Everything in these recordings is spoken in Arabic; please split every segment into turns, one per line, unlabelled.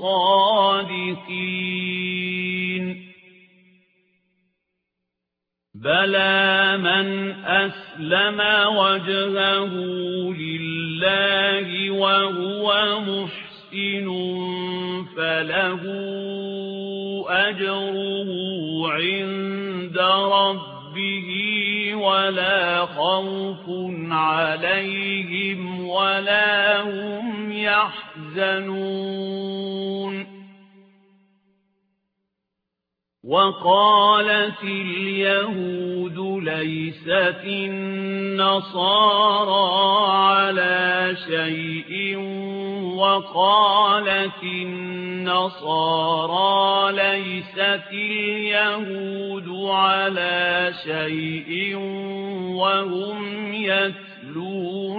صَادِقِينَ. بَلَى مَنْ أَسْلَمَ وَجْهَهُ لِلَّهِ وَهُوَ مُحْسِنٌ فَلَهُ أَجْرُهُ عِندَ رَبِّهِ وَلَا خَوْفٌ عَلَيْهِمْ وَلَا هُمْ يَحْزَنُونَ. وَقَالَتِ الْيَهُودُ لَيْسَتِ النَّصَارَىٰ عَلَىٰ شَيْءٍ وَقَالَتِ النَّصَارَىٰ لَيْسَتِ الْيَهُودُ عَلَىٰ شَيْءٍ وَهُمْ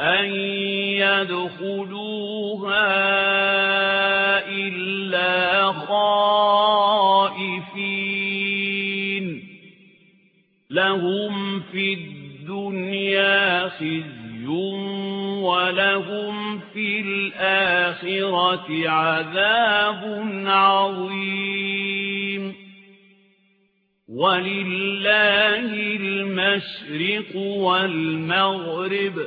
أن يدخلوها إلا خائفين لهم في الدنيا خزي ولهم في الآخرة عذاب عظيم ولله المشرق والمغرب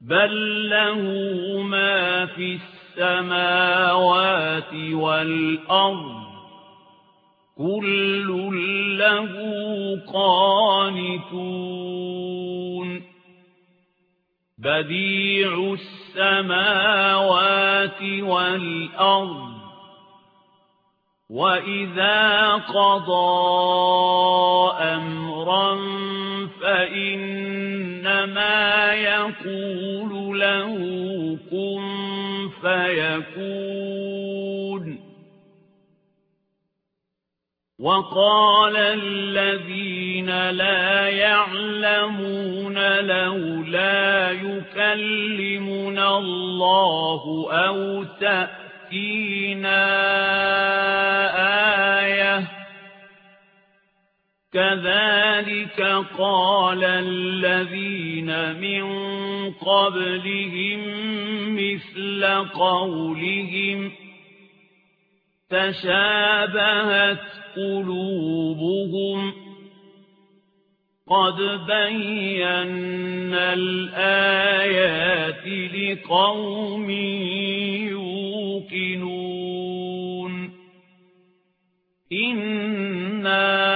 بل له ما في السماوات والأرض كل له قانتون بديع السماوات والأرض وإذا قضى أمرا فإنما يقول له كن فيكون. وقال الذين لا يعلمون لولا يكلمنا الله أو تأتينا آية كذلك قال الذين من قبلهم مثل قولهم تشابهت قلوبهم قد بينا الآيات لقوم يوقنون إنا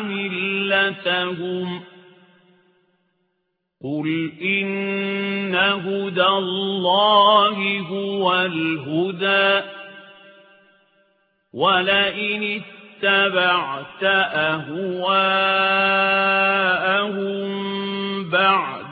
ملتهم قل إن هدى الله هو الهدى ولئن اتبعت أهواءهم بعد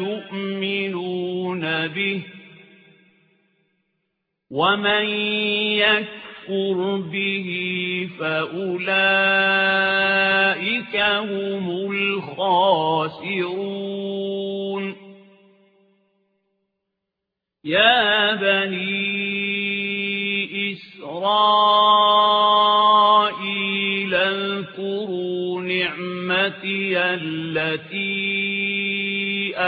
يؤمنون به ومن يكفر به فأولئك هم الخاسرون. يا بني إسرائيل اذكروا نعمتي التي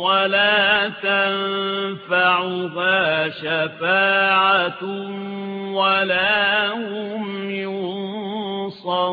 ولا تنفعها شفاعة ولا هم ينصرون.